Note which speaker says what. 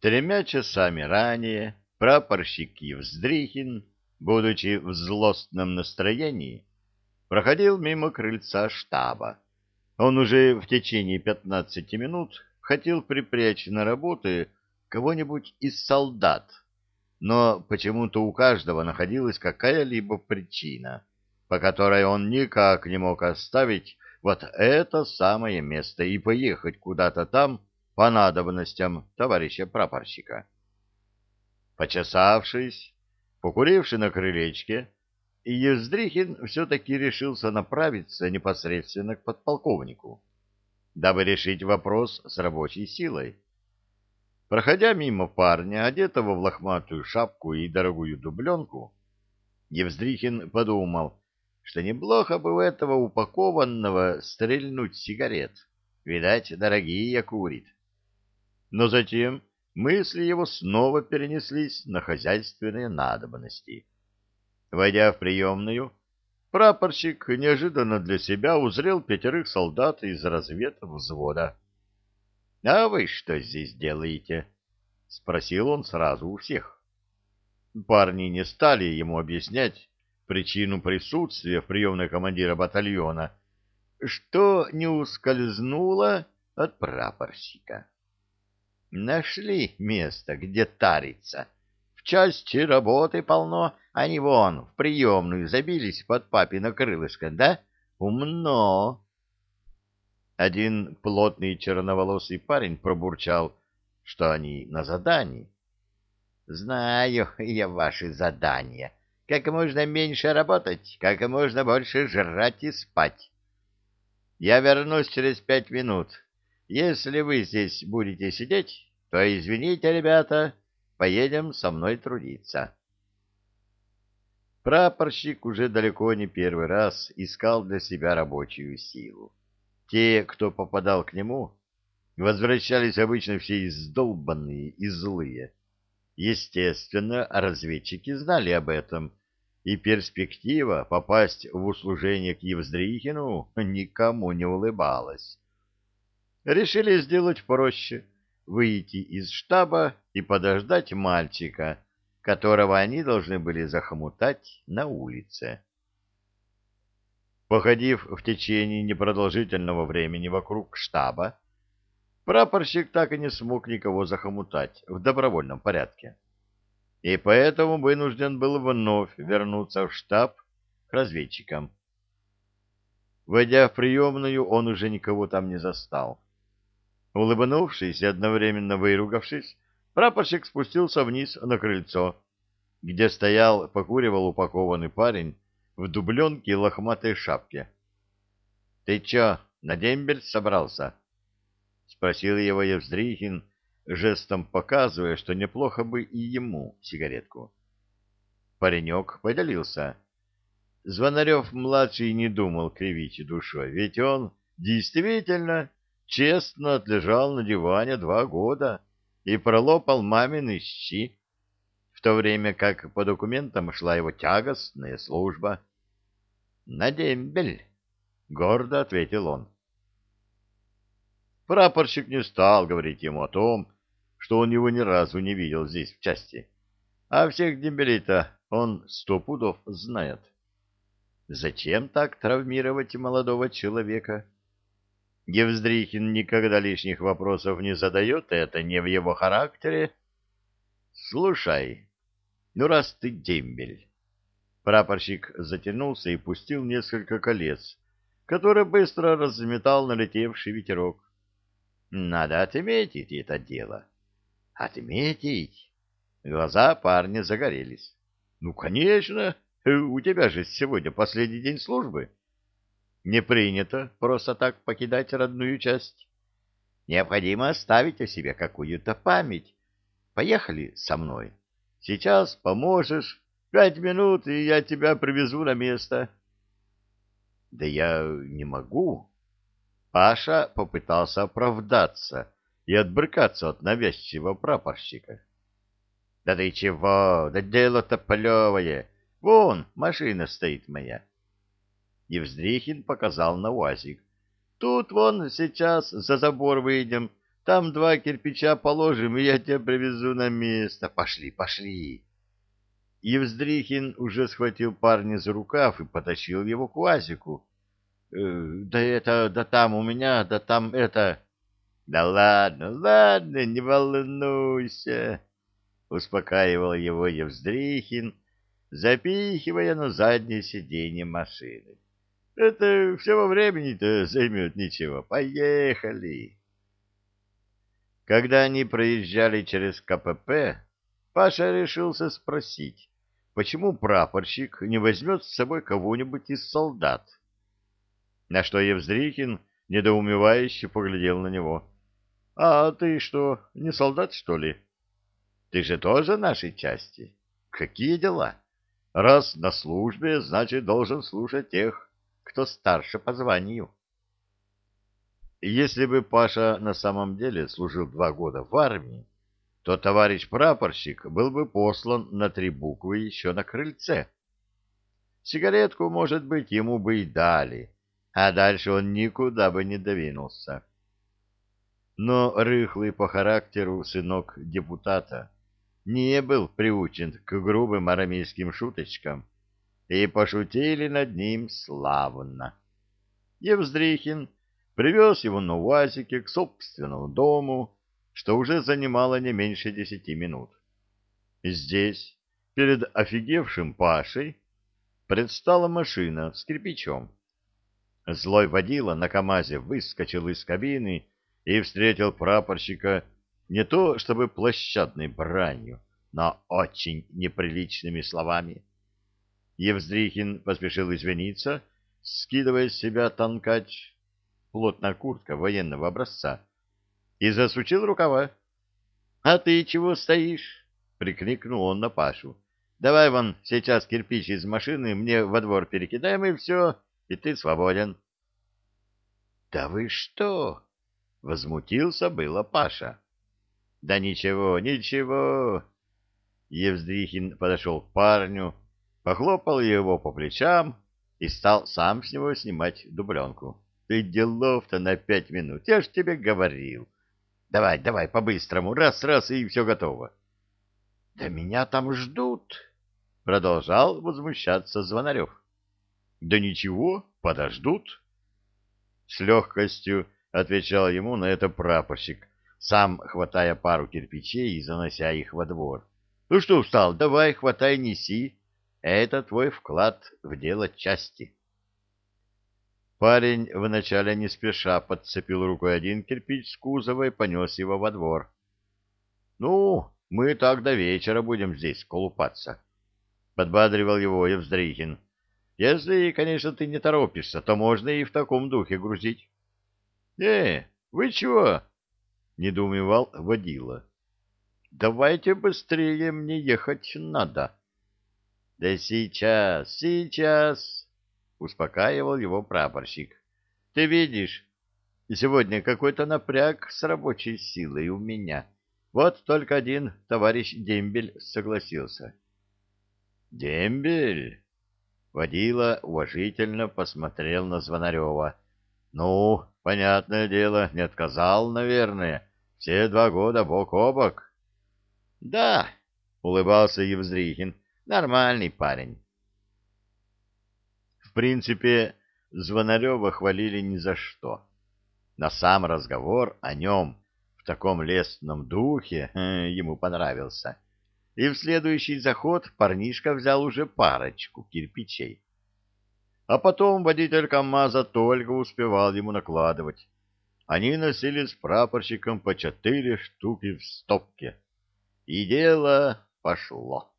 Speaker 1: Тремя часами ранее прапорщик Евздрихин, будучи в злостном настроении, проходил мимо крыльца штаба. Он уже в течение пятнадцати минут хотел припрячь на работы кого-нибудь из солдат, но почему-то у каждого находилась какая-либо причина, по которой он никак не мог оставить вот это самое место и поехать куда-то там по надобностям товарища прапорщика. Почесавшись, покуривший на крылечке, Евздрихин все-таки решился направиться непосредственно к подполковнику, дабы решить вопрос с рабочей силой. Проходя мимо парня, одетого в лохматую шапку и дорогую дубленку, Евздрихин подумал, что неплохо бы у этого упакованного стрельнуть сигарет. Видать, дорогие курит. Но затем мысли его снова перенеслись на хозяйственные надобности. Войдя в приемную, прапорщик неожиданно для себя узрел пятерых солдат из разведвзвода. — А вы что здесь делаете? — спросил он сразу у всех. Парни не стали ему объяснять, причину присутствия в приемной командира батальона, что не ускользнуло от прапорщика. Нашли место, где тариться. В части работы полно, они вон в приемную забились под папино крылышко, да? Умно. Один плотный черноволосый парень пробурчал, что они на задании. Знаю я ваши задания, как можно меньше работать, как можно больше жрать и спать. Я вернусь через пять минут. Если вы здесь будете сидеть, то извините, ребята, поедем со мной трудиться. Прапорщик уже далеко не первый раз искал для себя рабочую силу. Те, кто попадал к нему, возвращались обычно все издолбанные и злые. Естественно, разведчики знали об этом и перспектива попасть в услужение к Евздрихину никому не улыбалась. Решили сделать проще — выйти из штаба и подождать мальчика, которого они должны были захомутать на улице. Походив в течение непродолжительного времени вокруг штаба, прапорщик так и не смог никого захомутать в добровольном порядке и поэтому вынужден был вновь вернуться в штаб к разведчикам. Войдя в приемную, он уже никого там не застал. Улыбнувшись и одновременно выругавшись, прапорщик спустился вниз на крыльцо, где стоял, покуривал упакованный парень в дубленке и лохматой шапке. — Ты чё, на дембель собрался? — спросил его Евздрихин, жестом показывая, что неплохо бы и ему сигаретку. Паренек поделился. Звонарев-младший не думал кривить душой, ведь он действительно честно отлежал на диване два года и пролопал мамины щи, в то время как по документам шла его тягостная служба. — На дембель, — гордо ответил он. Прапорщик не стал говорить ему о том, что он его ни разу не видел здесь, в части. А всех дембелей-то он сто пудов знает. Зачем так травмировать молодого человека? Евздрихин никогда лишних вопросов не задает, это не в его характере. Слушай, ну раз ты дембель... Прапорщик затянулся и пустил несколько колец, которые быстро разметал налетевший ветерок. Надо отметить это дело. Отметить? Глаза парня загорелись. Ну, конечно, у тебя же сегодня последний день службы. Не принято просто так покидать родную часть. Необходимо оставить о себе какую-то память. Поехали со мной. Сейчас поможешь. Пять минут, и я тебя привезу на место. Да я не могу. Паша попытался оправдаться и отбрыкаться от навязчивого прапорщика. — Да ты чего? Да дело-то плевое. Вон, машина стоит моя. Евздрихин показал на УАЗик. Тут вон сейчас за забор выйдем, Там два кирпича положим, и я тебя привезу на место. Пошли, пошли. Евздрихин уже схватил парня за рукав и потащил его к УАЗику. «Э, да это, да там у меня, да там это... Да ладно, ладно, не волнуйся, успокаивал его Евздрихин, запихивая на заднее сиденье машины. Это все во времени-то займет ничего. Поехали. Когда они проезжали через КПП, Паша решился спросить, почему прапорщик не возьмет с собой кого-нибудь из солдат. На что Евздрихин недоумевающе поглядел на него. — А ты что, не солдат, что ли? Ты же тоже нашей части. Какие дела? Раз на службе, значит, должен слушать тех, кто старше по званию. Если бы Паша на самом деле служил два года в армии, то товарищ прапорщик был бы послан на три буквы еще на крыльце. Сигаретку, может быть, ему бы и дали, а дальше он никуда бы не двинулся. Но рыхлый по характеру сынок депутата не был приучен к грубым арамейским шуточкам, и пошутили над ним славно. Евздрихин привез его на УАЗике к собственному дому, что уже занимало не меньше десяти минут. Здесь, перед офигевшим Пашей, предстала машина с кирпичом. Злой водила на КамАЗе выскочил из кабины и встретил прапорщика не то чтобы площадной бранью, но очень неприличными словами. Евздрихин поспешил извиниться, скидывая с себя танкач, плотная куртка военного образца, и засучил рукава. — А ты чего стоишь? — прикрикнул он на Пашу. — Давай вон сейчас кирпич из машины мне во двор перекидаем, и все, и ты свободен. — Да вы что? — возмутился было Паша. — Да ничего, ничего. Евздрихин подошел к парню, похлопал его по плечам и стал сам с него снимать дубленку. Ты делов-то на пять минут, я ж тебе говорил. Давай, давай, по-быстрому, раз-раз, и все готово. — Да меня там ждут, — продолжал возмущаться Звонарев. — Да ничего, подождут. С легкостью отвечал ему на это прапорщик, сам хватая пару кирпичей и занося их во двор. — Ну что устал, давай, хватай, неси. Это твой вклад в дело части. Парень вначале не спеша подцепил рукой один кирпич с кузова и понес его во двор. — Ну, мы так до вечера будем здесь колупаться, — подбадривал его Евздрихин. — Если, конечно, ты не торопишься, то можно и в таком духе грузить. — Э, вы чего? — недоумевал водила. — Давайте быстрее, мне ехать надо. — Да сейчас, сейчас, — успокаивал его прапорщик. — Ты видишь, сегодня какой-то напряг с рабочей силой у меня. Вот только один товарищ Дембель согласился. — Дембель? Водила уважительно посмотрел на Звонарева. — Ну, понятное дело, не отказал, наверное. Все два года бок о бок. — Да, — улыбался Евзрихин, — нормальный парень принципе, Звонарева хвалили ни за что. На сам разговор о нем в таком лестном духе э, ему понравился. И в следующий заход парнишка взял уже парочку кирпичей. А потом водитель КамАЗа только успевал ему накладывать. Они носили с прапорщиком по четыре штуки в стопке. И дело пошло.